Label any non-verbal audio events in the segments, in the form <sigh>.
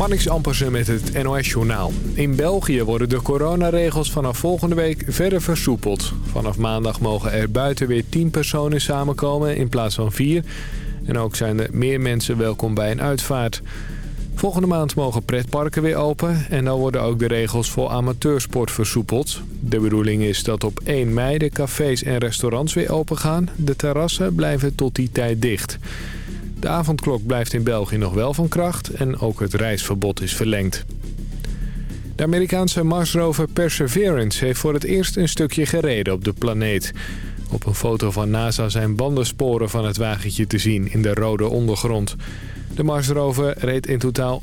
Marnix Ampersen met het NOS-journaal. In België worden de coronaregels vanaf volgende week verder versoepeld. Vanaf maandag mogen er buiten weer 10 personen samenkomen in plaats van 4. En ook zijn er meer mensen welkom bij een uitvaart. Volgende maand mogen pretparken weer open en dan worden ook de regels voor amateursport versoepeld. De bedoeling is dat op 1 mei de cafés en restaurants weer open gaan. De terrassen blijven tot die tijd dicht. De avondklok blijft in België nog wel van kracht en ook het reisverbod is verlengd. De Amerikaanse Marsrover Perseverance heeft voor het eerst een stukje gereden op de planeet. Op een foto van NASA zijn bandensporen van het wagentje te zien in de rode ondergrond. De Marsrover reed in totaal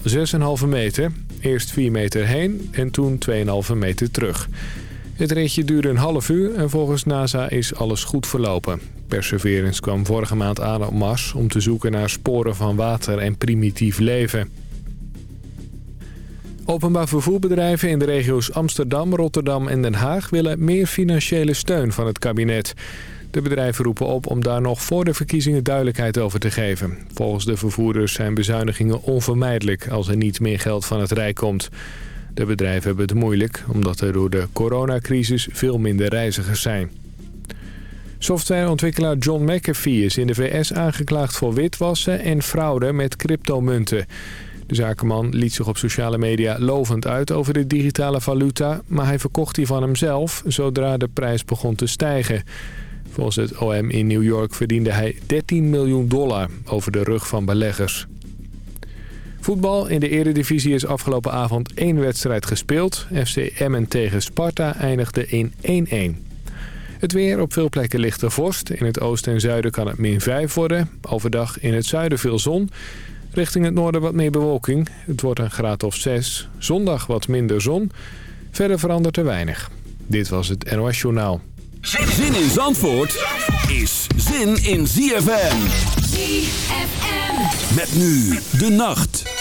6,5 meter. Eerst 4 meter heen en toen 2,5 meter terug. Het ritje duurde een half uur en volgens NASA is alles goed verlopen. Perseverance kwam vorige maand aan op Mars om te zoeken naar sporen van water en primitief leven. Openbaar vervoerbedrijven in de regio's Amsterdam, Rotterdam en Den Haag... willen meer financiële steun van het kabinet. De bedrijven roepen op om daar nog voor de verkiezingen duidelijkheid over te geven. Volgens de vervoerders zijn bezuinigingen onvermijdelijk als er niet meer geld van het Rijk komt. De bedrijven hebben het moeilijk omdat er door de coronacrisis veel minder reizigers zijn. Softwareontwikkelaar John McAfee is in de VS aangeklaagd voor witwassen en fraude met cryptomunten. De zakenman liet zich op sociale media lovend uit over de digitale valuta... maar hij verkocht die van hemzelf zodra de prijs begon te stijgen. Volgens het OM in New York verdiende hij 13 miljoen dollar over de rug van beleggers. Voetbal in de eredivisie is afgelopen avond één wedstrijd gespeeld. FC Emmen tegen Sparta eindigde in 1-1. Het weer op veel plekken ligt er vorst. In het oosten en zuiden kan het min 5 worden. Overdag in het zuiden veel zon. Richting het noorden wat meer bewolking. Het wordt een graad of 6. Zondag wat minder zon. Verder verandert er weinig. Dit was het NOS Journaal. Zin in Zandvoort is zin in ZFM. ZFM. Met nu de nacht.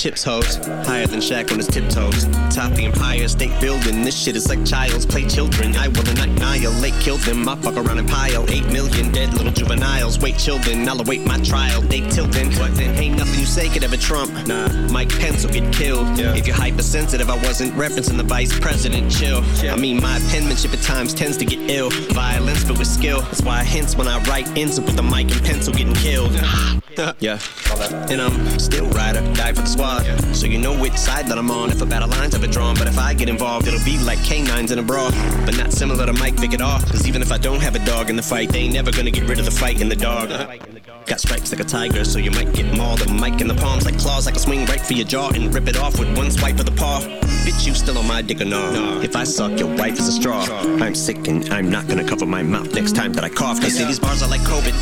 Chips hoes. Higher Shaq on his tiptoes. Top the Empire State Building. This shit is like child's play children. I will not annihilate, kill them. I fuck around and pile. Eight million dead little juveniles. Wait, children. I'll await my trial. They tilting. What then? Ain't nothing you say could ever trump. Nah, Mike Pence will get killed. Yeah. If you're hypersensitive, I wasn't referencing the vice president. Chill. Yeah. I mean, my penmanship at times tends to get ill. Violence, but with skill. That's why I hints when I write ends up with the mic and pencil getting killed. yeah. <laughs> And I'm still fighter, die for the squad. So you know which side that I'm on if a battle line's ever drawn. But if I get involved, it'll be like canines in a brawl. But not similar to Mike Vick at all. Cause even if I don't have a dog in the fight, they ain't never gonna get rid of the fight in the dog. Got stripes like a tiger, so you might get mauled. A mic in the palms like claws, like a swing right for your jaw and rip it off with one swipe of the paw. Bitch, you still on my dick or no? If I suck, your wife is a straw. I'm sick and I'm not gonna cover my mouth next time that I cough. They say these bars are like COVID.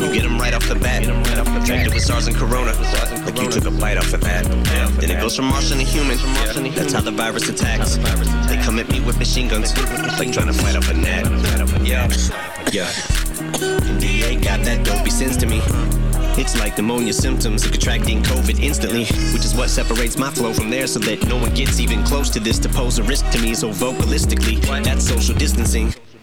You get them right off the bat. Infected with SARS and Corona. Like you took a bite off of that. Then it goes from To human. That's how the virus attacks. They come at me with machine guns. Like trying to fight off a net. Yeah, yeah. DA got that dopey sense to me. It's like pneumonia symptoms of contracting COVID instantly, which is what separates my flow from theirs so that no one gets even close to this to pose a risk to me. So vocalistically, that's social distancing.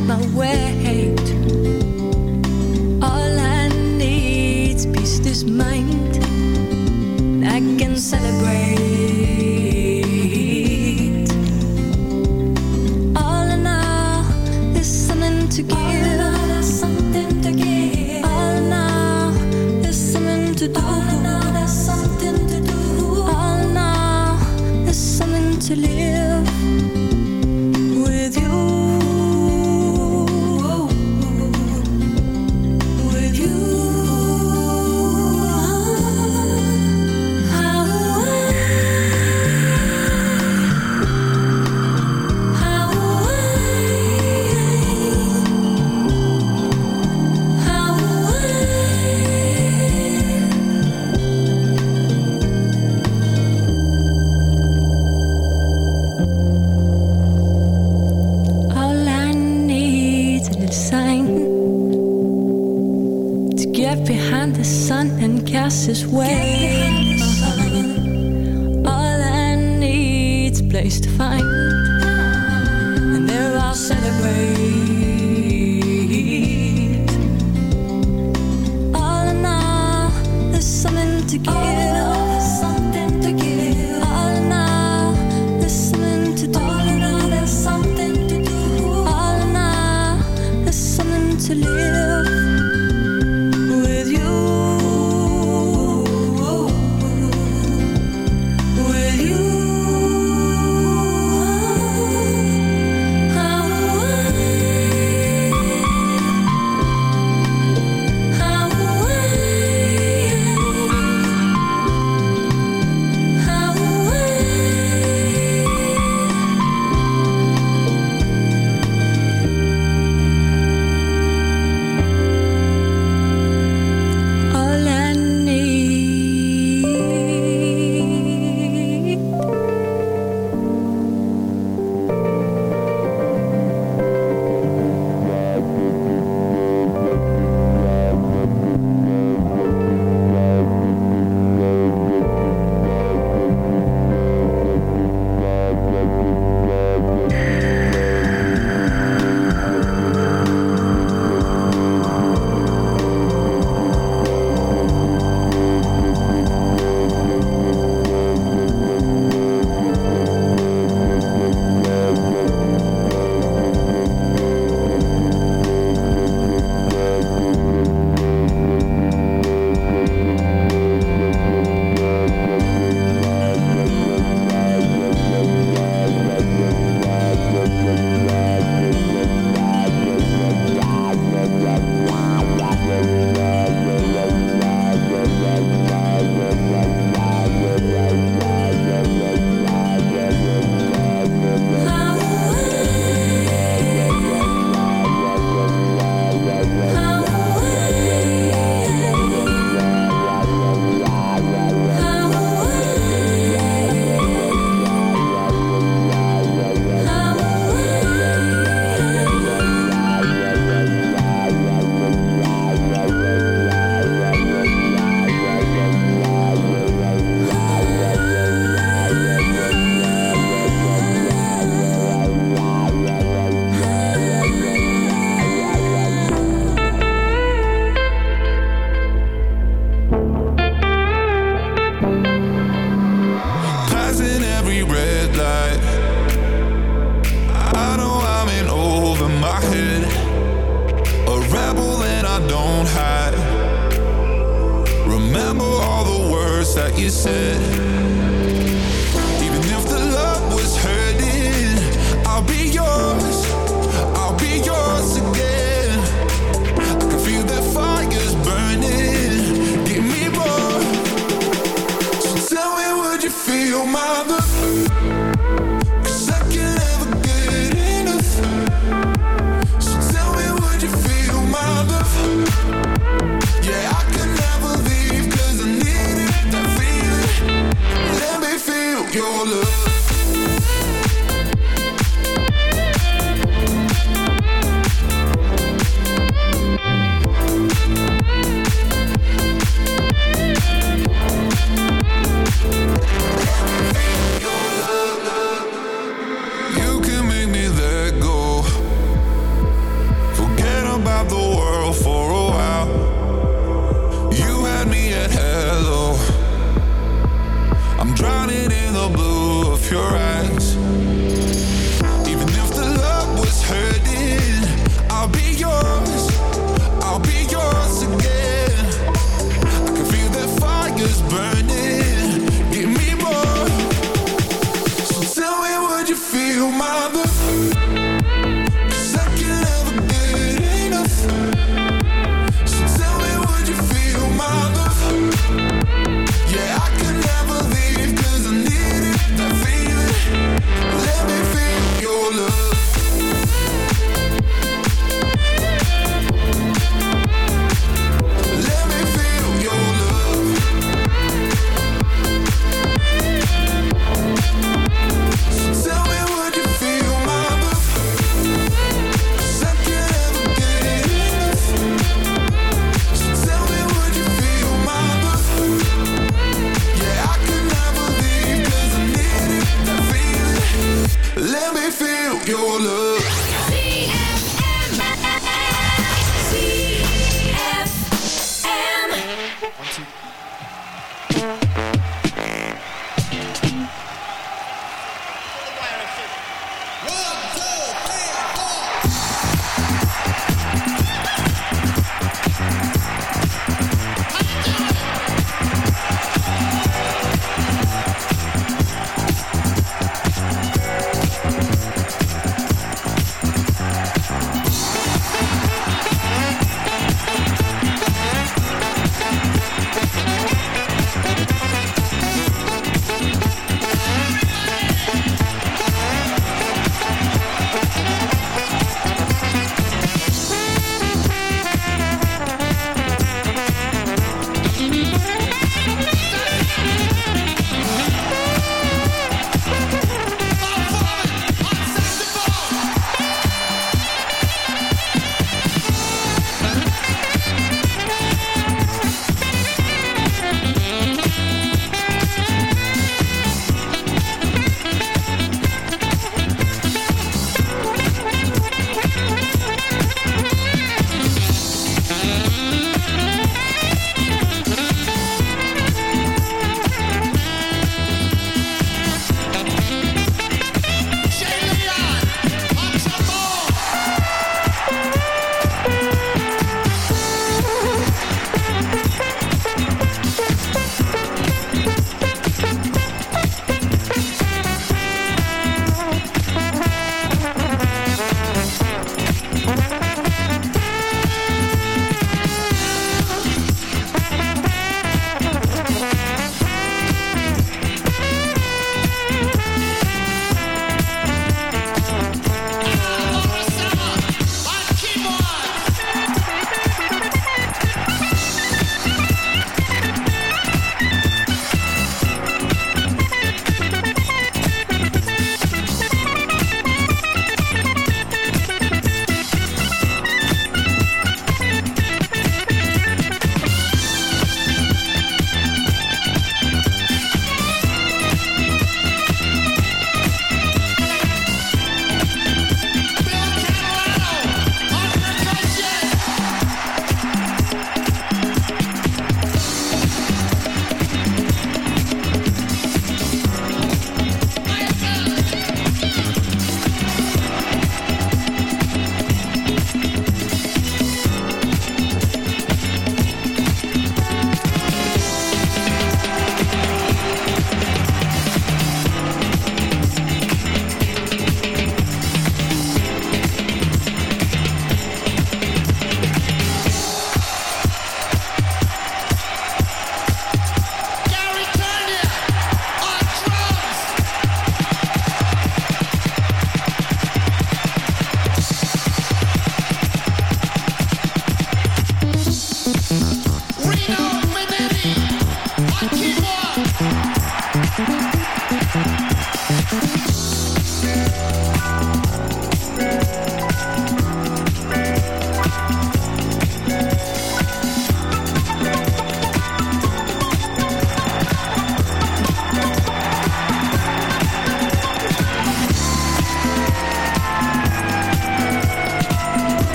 My love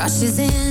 rushes in.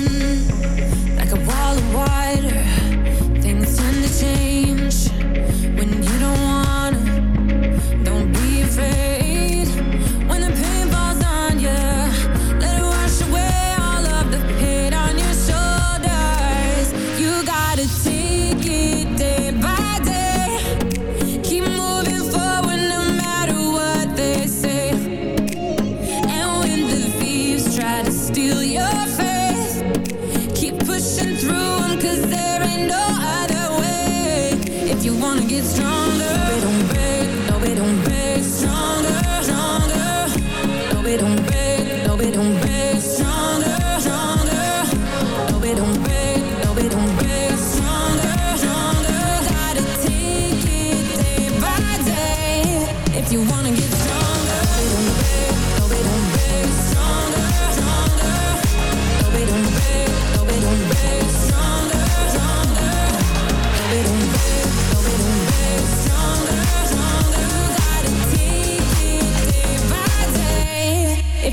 it's strong.